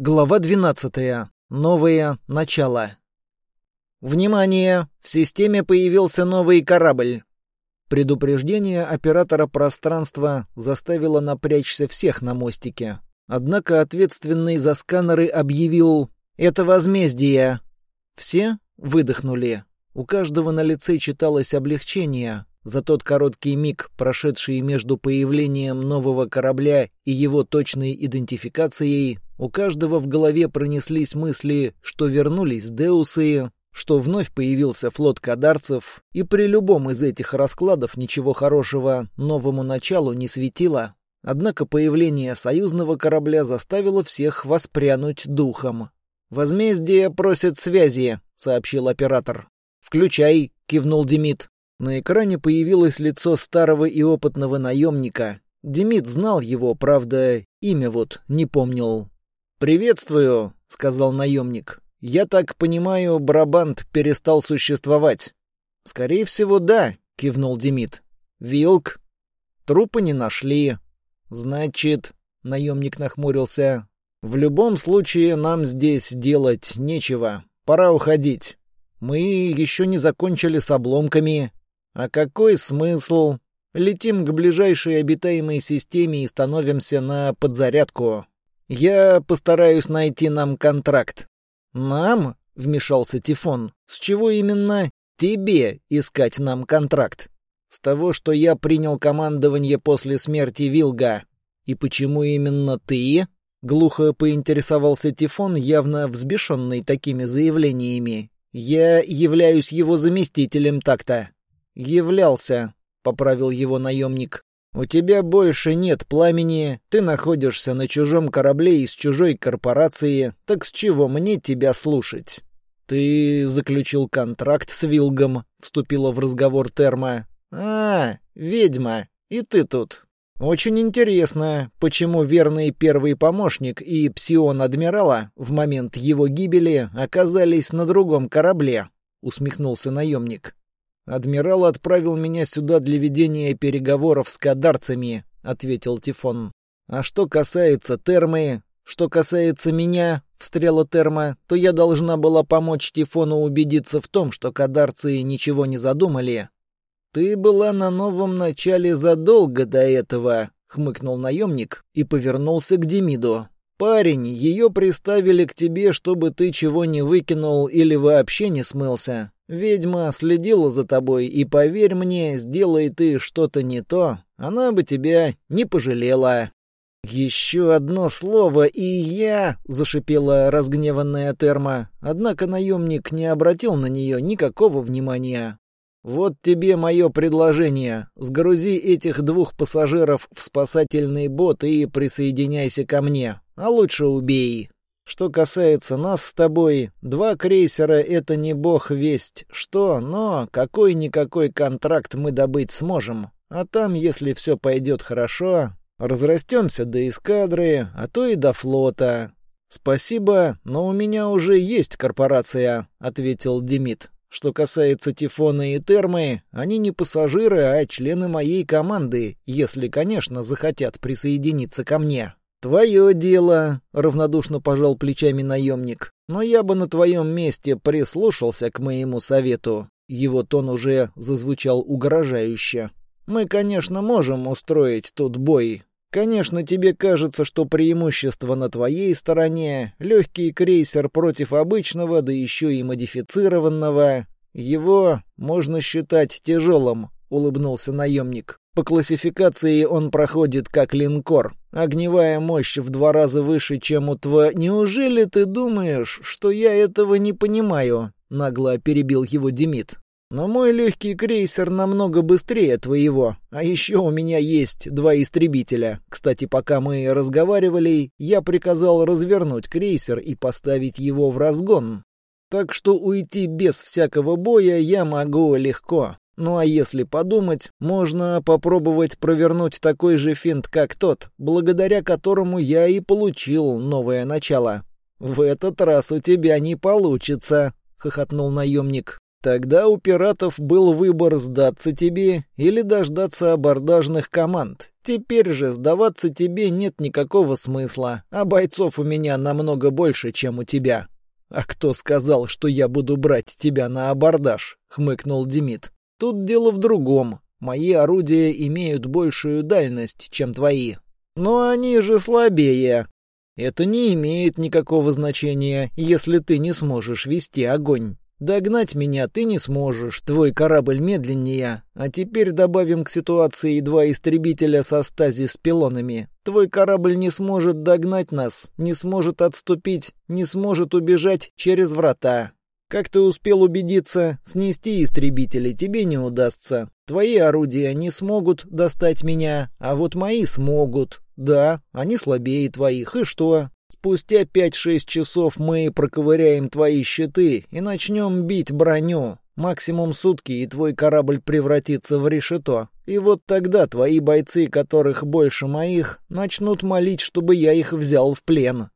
Глава 12. Новое начало. Внимание! В системе появился новый корабль. Предупреждение оператора пространства заставило напрячься всех на мостике. Однако ответственный за сканеры объявил «Это возмездие». Все выдохнули. У каждого на лице читалось облегчение. За тот короткий миг, прошедший между появлением нового корабля и его точной идентификацией, у каждого в голове пронеслись мысли, что вернулись Деусы, что вновь появился флот кадарцев, и при любом из этих раскладов ничего хорошего новому началу не светило. Однако появление союзного корабля заставило всех воспрянуть духом. «Возмездие просит связи», — сообщил оператор. «Включай», — кивнул Демид. На экране появилось лицо старого и опытного наемника. Демид знал его, правда, имя вот не помнил. «Приветствую», — сказал наемник. «Я так понимаю, Брабант перестал существовать». «Скорее всего, да», — кивнул Демид. «Вилк?» «Трупы не нашли». «Значит...» — наемник нахмурился. «В любом случае нам здесь делать нечего. Пора уходить. Мы еще не закончили с обломками. А какой смысл? Летим к ближайшей обитаемой системе и становимся на подзарядку. Я постараюсь найти нам контракт. Нам? Вмешался Тифон. С чего именно тебе искать нам контракт? С того, что я принял командование после смерти Вилга. И почему именно ты? Глухо поинтересовался Тифон, явно взбешенный такими заявлениями. «Я являюсь его заместителем так-то». «Являлся», — поправил его наемник. У тебя больше нет пламени, ты находишься на чужом корабле из чужой корпорации, так с чего мне тебя слушать? Ты заключил контракт с Вилгом, вступила в разговор Терма. А, ведьма, и ты тут. Очень интересно, почему верный первый помощник и псион адмирала в момент его гибели оказались на другом корабле, усмехнулся наемник. «Адмирал отправил меня сюда для ведения переговоров с кадарцами», — ответил Тифон. «А что касается термы, что касается меня, — встрела терма, — то я должна была помочь Тифону убедиться в том, что кадарцы ничего не задумали». «Ты была на новом начале задолго до этого», — хмыкнул наемник и повернулся к Демиду. «Парень, ее приставили к тебе, чтобы ты чего не выкинул или вообще не смылся. Ведьма следила за тобой, и поверь мне, сделай ты что-то не то, она бы тебя не пожалела». «Еще одно слово, и я...» — зашипела разгневанная терма. Однако наемник не обратил на нее никакого внимания. «Вот тебе мое предложение. Сгрузи этих двух пассажиров в спасательный бот и присоединяйся ко мне. А лучше убей». Что касается нас с тобой, два крейсера — это не бог весть что, но какой-никакой контракт мы добыть сможем. А там, если все пойдет хорошо, разрастемся до эскадры, а то и до флота. «Спасибо, но у меня уже есть корпорация», — ответил Демид. «Что касается Тифона и Термы, они не пассажиры, а члены моей команды, если, конечно, захотят присоединиться ко мне». «Твое дело», — равнодушно пожал плечами наемник. «Но я бы на твоем месте прислушался к моему совету». Его тон уже зазвучал угрожающе. «Мы, конечно, можем устроить тут бой. Конечно, тебе кажется, что преимущество на твоей стороне, легкий крейсер против обычного, да еще и модифицированного. Его можно считать тяжелым», — улыбнулся наемник. По классификации он проходит как линкор. Огневая мощь в два раза выше, чем у тва... Неужели ты думаешь, что я этого не понимаю? Нагло перебил его Демид. Но мой легкий крейсер намного быстрее твоего. А еще у меня есть два истребителя. Кстати, пока мы разговаривали, я приказал развернуть крейсер и поставить его в разгон. Так что уйти без всякого боя я могу легко. Ну а если подумать, можно попробовать провернуть такой же финт, как тот, благодаря которому я и получил новое начало. «В этот раз у тебя не получится», — хохотнул наемник. «Тогда у пиратов был выбор сдаться тебе или дождаться абордажных команд. Теперь же сдаваться тебе нет никакого смысла, а бойцов у меня намного больше, чем у тебя. А кто сказал, что я буду брать тебя на абордаж? хмыкнул Демид. Тут дело в другом. Мои орудия имеют большую дальность, чем твои. Но они же слабее. Это не имеет никакого значения, если ты не сможешь вести огонь. Догнать меня ты не сможешь, твой корабль медленнее. А теперь добавим к ситуации два истребителя со стази с пилонами. Твой корабль не сможет догнать нас, не сможет отступить, не сможет убежать через врата. Как ты успел убедиться, снести истребители тебе не удастся. Твои орудия не смогут достать меня, а вот мои смогут. Да, они слабее твоих, и что? Спустя пять-шесть часов мы проковыряем твои щиты и начнем бить броню. Максимум сутки, и твой корабль превратится в решето. И вот тогда твои бойцы, которых больше моих, начнут молить, чтобы я их взял в плен».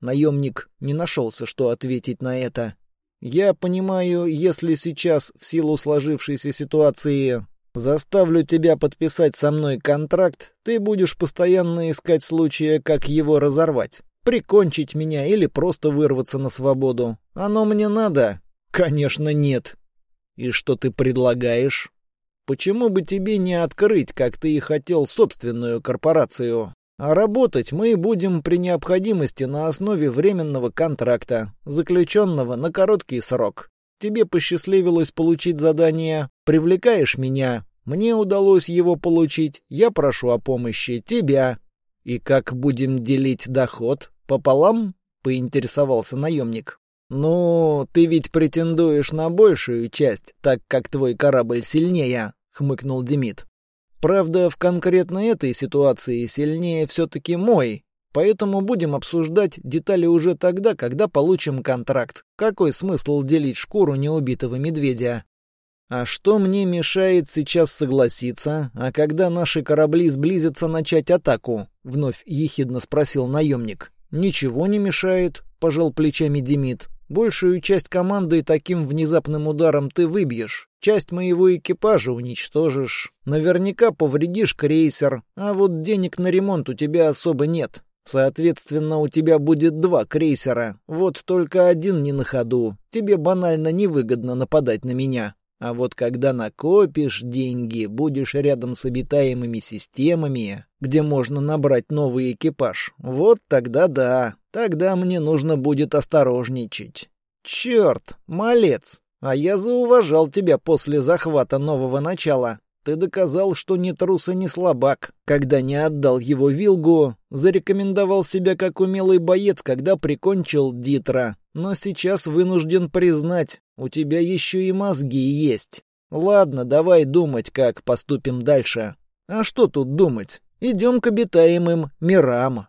Наемник не нашелся, что ответить на это. «Я понимаю, если сейчас, в силу сложившейся ситуации, заставлю тебя подписать со мной контракт, ты будешь постоянно искать случая, как его разорвать. Прикончить меня или просто вырваться на свободу. Оно мне надо? Конечно, нет. И что ты предлагаешь? Почему бы тебе не открыть, как ты и хотел, собственную корпорацию? А работать мы будем при необходимости на основе временного контракта, заключенного на короткий срок. Тебе посчастливилось получить задание, привлекаешь меня, мне удалось его получить, я прошу о помощи тебя. И как будем делить доход? «Пополам?» — поинтересовался наемник. «Ну, ты ведь претендуешь на большую часть, так как твой корабль сильнее», — хмыкнул Демид. «Правда, в конкретно этой ситуации сильнее все-таки мой, поэтому будем обсуждать детали уже тогда, когда получим контракт. Какой смысл делить шкуру неубитого медведя?» «А что мне мешает сейчас согласиться, а когда наши корабли сблизятся начать атаку?» — вновь ехидно спросил наемник. «Ничего не мешает», — пожал плечами Демид. «Большую часть команды таким внезапным ударом ты выбьешь. Часть моего экипажа уничтожишь. Наверняка повредишь крейсер, а вот денег на ремонт у тебя особо нет. Соответственно, у тебя будет два крейсера. Вот только один не на ходу. Тебе банально невыгодно нападать на меня. А вот когда накопишь деньги, будешь рядом с обитаемыми системами, где можно набрать новый экипаж, вот тогда да, тогда мне нужно будет осторожничать. Черт, малец, а я зауважал тебя после захвата нового начала. Ты доказал, что ни трус и ни слабак, когда не отдал его Вилгу, зарекомендовал себя как умелый боец, когда прикончил Дитра. Но сейчас вынужден признать, у тебя еще и мозги есть. Ладно, давай думать, как поступим дальше. А что тут думать? Идем к обитаемым мирам.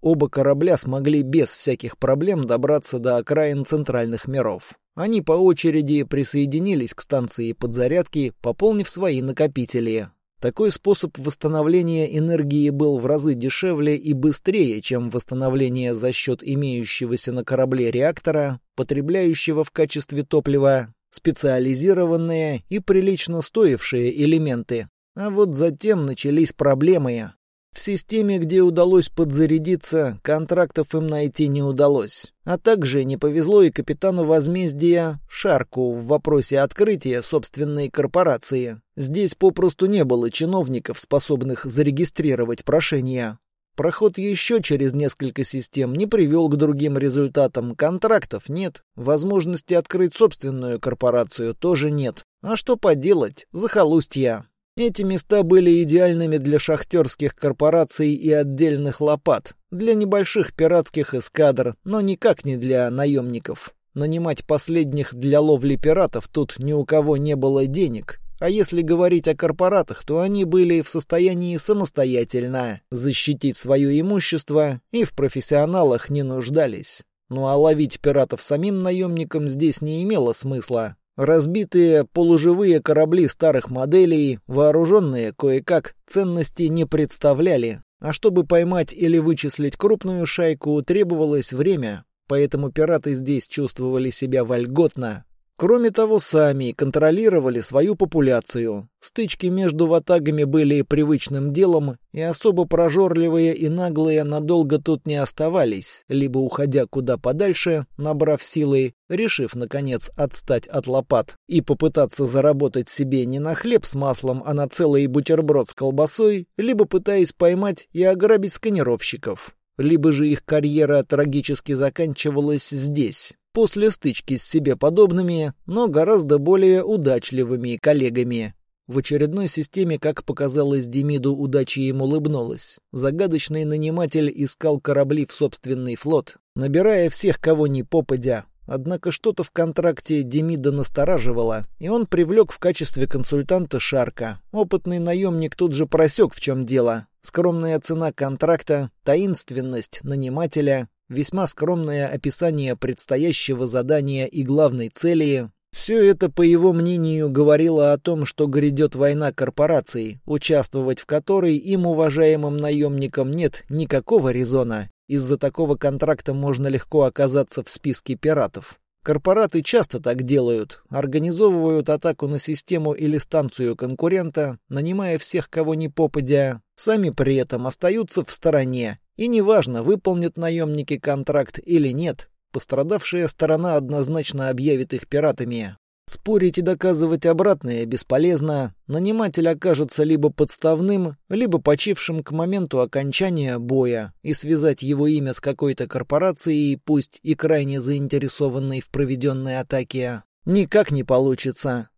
Оба корабля смогли без всяких проблем добраться до окраин центральных миров. Они по очереди присоединились к станции подзарядки, пополнив свои накопители. Такой способ восстановления энергии был в разы дешевле и быстрее, чем восстановление за счет имеющегося на корабле реактора, потребляющего в качестве топлива специализированные и прилично стоившие элементы. А вот затем начались проблемы. В системе, где удалось подзарядиться, контрактов им найти не удалось. А также не повезло и капитану возмездия Шарку в вопросе открытия собственной корпорации. Здесь попросту не было чиновников, способных зарегистрировать прошение. Проход еще через несколько систем не привел к другим результатам. Контрактов нет. Возможности открыть собственную корпорацию тоже нет. А что поделать? Захолустья. Эти места были идеальными для шахтерских корпораций и отдельных лопат, для небольших пиратских эскадр, но никак не для наемников. Нанимать последних для ловли пиратов тут ни у кого не было денег. А если говорить о корпоратах, то они были в состоянии самостоятельно защитить свое имущество и в профессионалах не нуждались. Ну а ловить пиратов самим наемникам здесь не имело смысла. Разбитые полуживые корабли старых моделей, вооруженные кое-как, ценности не представляли. А чтобы поймать или вычислить крупную шайку, требовалось время, поэтому пираты здесь чувствовали себя вольготно. Кроме того, сами контролировали свою популяцию. Стычки между ватагами были привычным делом, и особо прожорливые и наглые надолго тут не оставались, либо уходя куда подальше, набрав силы, решив, наконец, отстать от лопат и попытаться заработать себе не на хлеб с маслом, а на целый бутерброд с колбасой, либо пытаясь поймать и ограбить сканировщиков. Либо же их карьера трагически заканчивалась здесь, после стычки с себе подобными, но гораздо более удачливыми коллегами. В очередной системе, как показалось Демиду, удача ему улыбнулась. Загадочный наниматель искал корабли в собственный флот, набирая всех, кого ни попадя. Однако что-то в контракте Демида настораживало, и он привлек в качестве консультанта Шарка. Опытный наемник тут же просек, в чем дело. Скромная цена контракта, таинственность нанимателя, весьма скромное описание предстоящего задания и главной цели. Все это, по его мнению, говорило о том, что грядет война корпораций, участвовать в которой им, уважаемым наемникам, нет никакого резона. Из-за такого контракта можно легко оказаться в списке пиратов. Корпораты часто так делают, организовывают атаку на систему или станцию конкурента, нанимая всех, кого ни попадя, сами при этом остаются в стороне и неважно, выполнят наемники контракт или нет, пострадавшая сторона однозначно объявит их пиратами. Спорить и доказывать обратное бесполезно. Наниматель окажется либо подставным, либо почившим к моменту окончания боя, и связать его имя с какой-то корпорацией, пусть и крайне заинтересованной в проведенной атаке, никак не получится.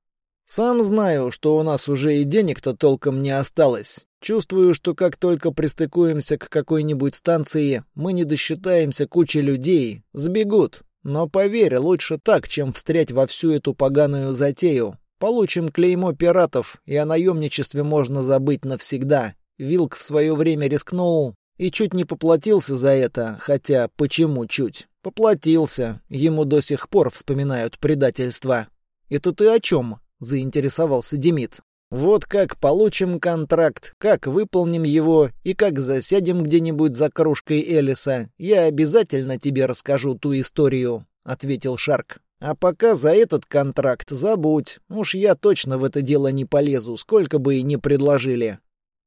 Сам знаю, что у нас уже и денег-то толком не осталось. Чувствую, что как только пристыкуемся к какой-нибудь станции, мы не досчитаемся кучи людей, сбегут. Но поверь, лучше так, чем встрять во всю эту поганую затею. Получим клеймо пиратов, и о наемничестве можно забыть навсегда. Вилк в свое время рискнул и чуть не поплатился за это, хотя почему чуть? Поплатился, ему до сих пор вспоминают предательство. «Это ты о чем?» — заинтересовался Демид. Вот как получим контракт, как выполним его и как засядем где-нибудь за кружкой Элиса, я обязательно тебе расскажу ту историю», — ответил Шарк. «А пока за этот контракт забудь. Уж я точно в это дело не полезу, сколько бы и не предложили».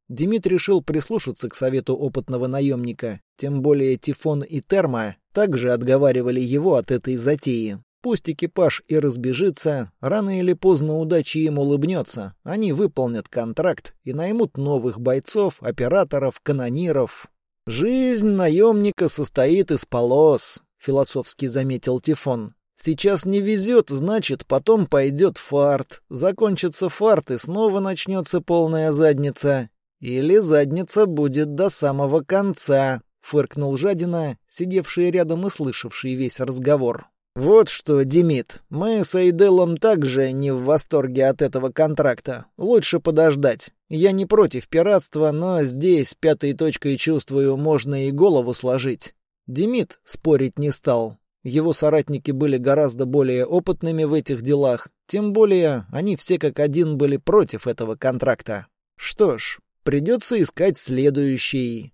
Демид решил прислушаться к совету опытного наемника, тем более Тифон и Терма также отговаривали его от этой затеи. Пусть экипаж и разбежится, рано или поздно удача им улыбнется. Они выполнят контракт и наймут новых бойцов, операторов, канониров. «Жизнь наемника состоит из полос», — философски заметил Тифон. «Сейчас не везет, значит, потом пойдет фарт. Закончится фарт, и снова начнется полная задница. Или задница будет до самого конца», — фыркнул Жадина, сидевший рядом и слышавший весь разговор. «Вот что, Демид, мы с Эйделом также не в восторге от этого контракта. Лучше подождать. Я не против пиратства, но здесь пятой точкой чувствую, можно и голову сложить». Демид спорить не стал. Его соратники были гораздо более опытными в этих делах, тем более они все как один были против этого контракта. Что ж, придется искать следующий.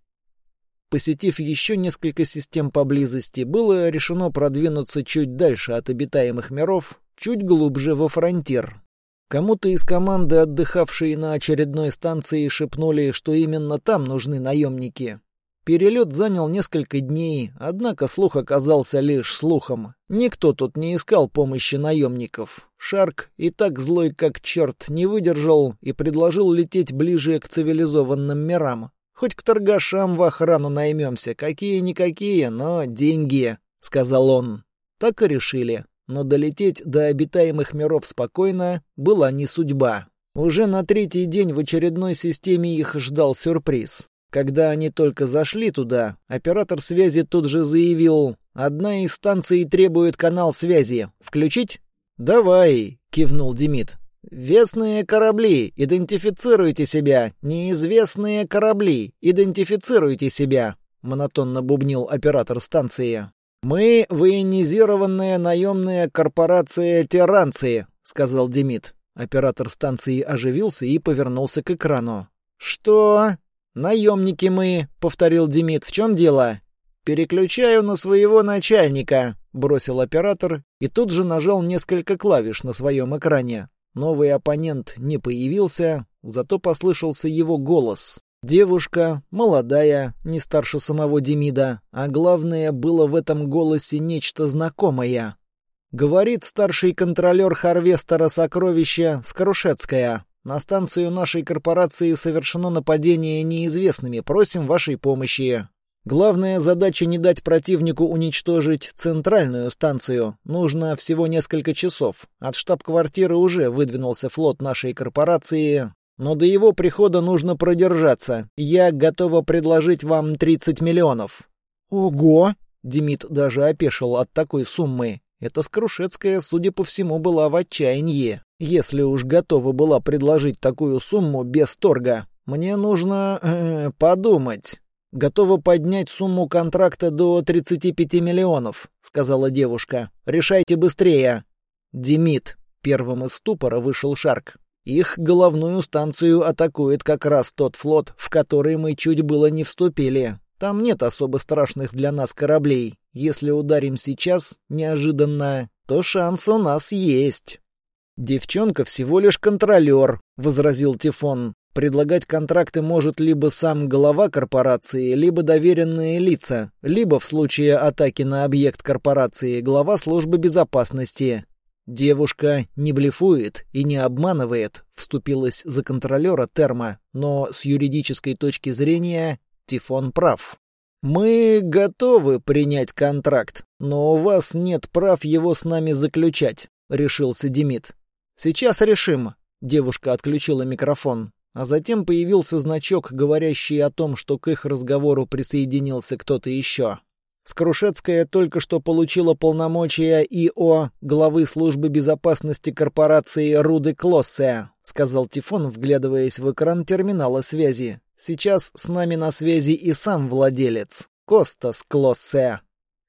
Посетив еще несколько систем поблизости, было решено продвинуться чуть дальше от обитаемых миров, чуть глубже во фронтир. Кому-то из команды, отдыхавшей на очередной станции, шепнули, что именно там нужны наемники. Перелет занял несколько дней, однако слух оказался лишь слухом. Никто тут не искал помощи наемников. Шарк, и так злой как черт, не выдержал и предложил лететь ближе к цивилизованным мирам. Хоть к торгашам в охрану наймемся, какие-никакие, но деньги», — сказал он. Так и решили. Но долететь до обитаемых миров спокойно была не судьба. Уже на третий день в очередной системе их ждал сюрприз. Когда они только зашли туда, оператор связи тут же заявил, «Одна из станций требует канал связи. Включить?» «Давай», — кивнул Демид. «Весные корабли, идентифицируйте себя! Неизвестные корабли, идентифицируйте себя!» — монотонно бубнил оператор станции. «Мы — военизированная наемная корпорация «Тиранцы», — сказал Демид. Оператор станции оживился и повернулся к экрану. «Что?» «Наемники мы», — повторил Демид. «В чем дело?» «Переключаю на своего начальника», — бросил оператор и тут же нажал несколько клавиш на своем экране. Новый оппонент не появился, зато послышался его голос. Девушка, молодая, не старше самого Демида, а главное, было в этом голосе нечто знакомое. Говорит старший контролер Харвестера сокровища Скорушецкая. На станцию нашей корпорации совершено нападение неизвестными. Просим вашей помощи. Главная задача не дать противнику уничтожить центральную станцию. Нужно всего несколько часов. От штаб-квартиры уже выдвинулся флот нашей корпорации, но до его прихода нужно продержаться. Я готова предложить вам 30 миллионов. Ого! Демид даже опешил от такой суммы. Эта Скрушецкая, судя по всему, была в отчаянии. Если уж готова была предложить такую сумму без торга. Мне нужно э, подумать. «Готова поднять сумму контракта до 35 миллионов», — сказала девушка. «Решайте быстрее». «Демид». Первым из ступора вышел Шарк. «Их головную станцию атакует как раз тот флот, в который мы чуть было не вступили. Там нет особо страшных для нас кораблей. Если ударим сейчас, неожиданно, то шанс у нас есть». «Девчонка всего лишь контролер», — возразил Тифон. Предлагать контракты может либо сам глава корпорации, либо доверенные лица, либо в случае атаки на объект корпорации глава службы безопасности. Девушка не блефует и не обманывает, вступилась за контролера Терма, но с юридической точки зрения Тифон прав. «Мы готовы принять контракт, но у вас нет прав его с нами заключать», — решился Демид. «Сейчас решим». Девушка отключила микрофон. А затем появился значок, говорящий о том, что к их разговору присоединился кто-то еще. Скрушецкая только что получила полномочия ИО главы службы безопасности корпорации Руды Клоссе, сказал Тифон, вглядываясь в экран терминала связи. Сейчас с нами на связи и сам владелец, Костас Клоссе.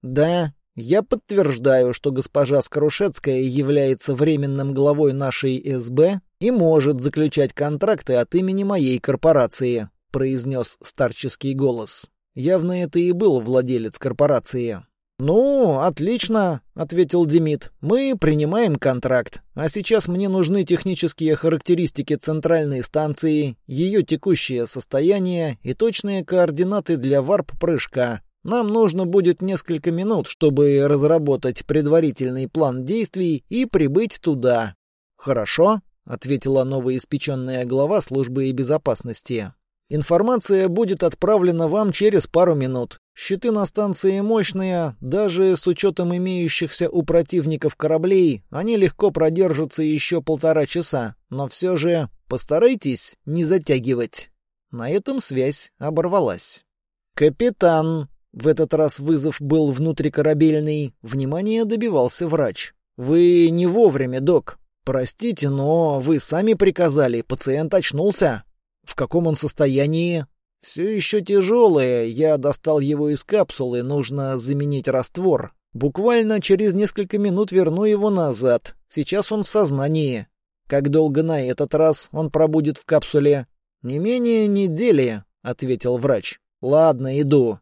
Да, я подтверждаю, что госпожа Скорушецкая является временным главой нашей СБ и может заключать контракты от имени моей корпорации», — произнес старческий голос. Явно это и был владелец корпорации. «Ну, отлично», — ответил Демид. «Мы принимаем контракт. А сейчас мне нужны технические характеристики центральной станции, ее текущее состояние и точные координаты для варп-прыжка. Нам нужно будет несколько минут, чтобы разработать предварительный план действий и прибыть туда. Хорошо, ответила новоиспеченная глава службы безопасности. Информация будет отправлена вам через пару минут. Щиты на станции мощные, даже с учетом имеющихся у противников кораблей, они легко продержатся еще полтора часа, но все же постарайтесь не затягивать. На этом связь оборвалась. «Капитан!» В этот раз вызов был внутрикорабельный. Внимание добивался врач. «Вы не вовремя, док. Простите, но вы сами приказали. Пациент очнулся. В каком он состоянии?» «Все еще тяжелое. Я достал его из капсулы. Нужно заменить раствор. Буквально через несколько минут верну его назад. Сейчас он в сознании. Как долго на этот раз он пробудет в капсуле?» «Не менее недели», — ответил врач. «Ладно, иду».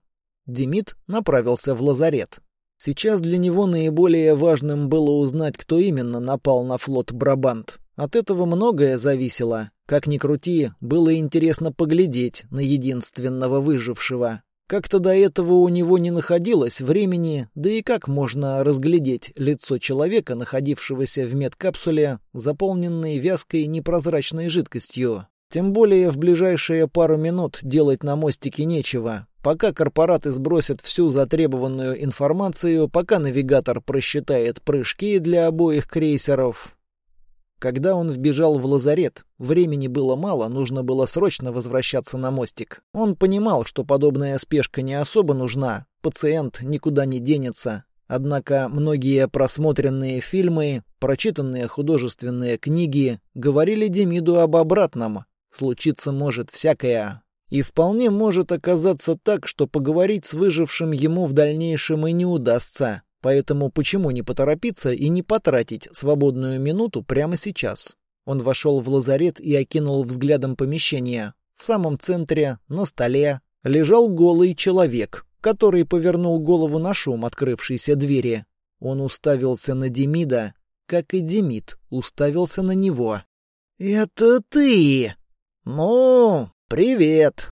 Демид направился в лазарет. Сейчас для него наиболее важным было узнать, кто именно напал на флот Брабант. От этого многое зависело. Как ни крути, было интересно поглядеть на единственного выжившего. Как-то до этого у него не находилось времени, да и как можно разглядеть лицо человека, находившегося в медкапсуле, заполненной вязкой непрозрачной жидкостью. Тем более в ближайшие пару минут делать на мостике нечего. Пока корпораты сбросят всю затребованную информацию, пока навигатор просчитает прыжки для обоих крейсеров. Когда он вбежал в лазарет, времени было мало, нужно было срочно возвращаться на мостик. Он понимал, что подобная спешка не особо нужна, пациент никуда не денется. Однако многие просмотренные фильмы, прочитанные художественные книги говорили Демиду об обратном. Случиться может всякое. И вполне может оказаться так, что поговорить с выжившим ему в дальнейшем и не удастся. Поэтому почему не поторопиться и не потратить свободную минуту прямо сейчас? Он вошел в лазарет и окинул взглядом помещение. В самом центре, на столе, лежал голый человек, который повернул голову на шум открывшейся двери. Он уставился на Демида, как и Демид уставился на него. «Это ты!» «Ну, привет!»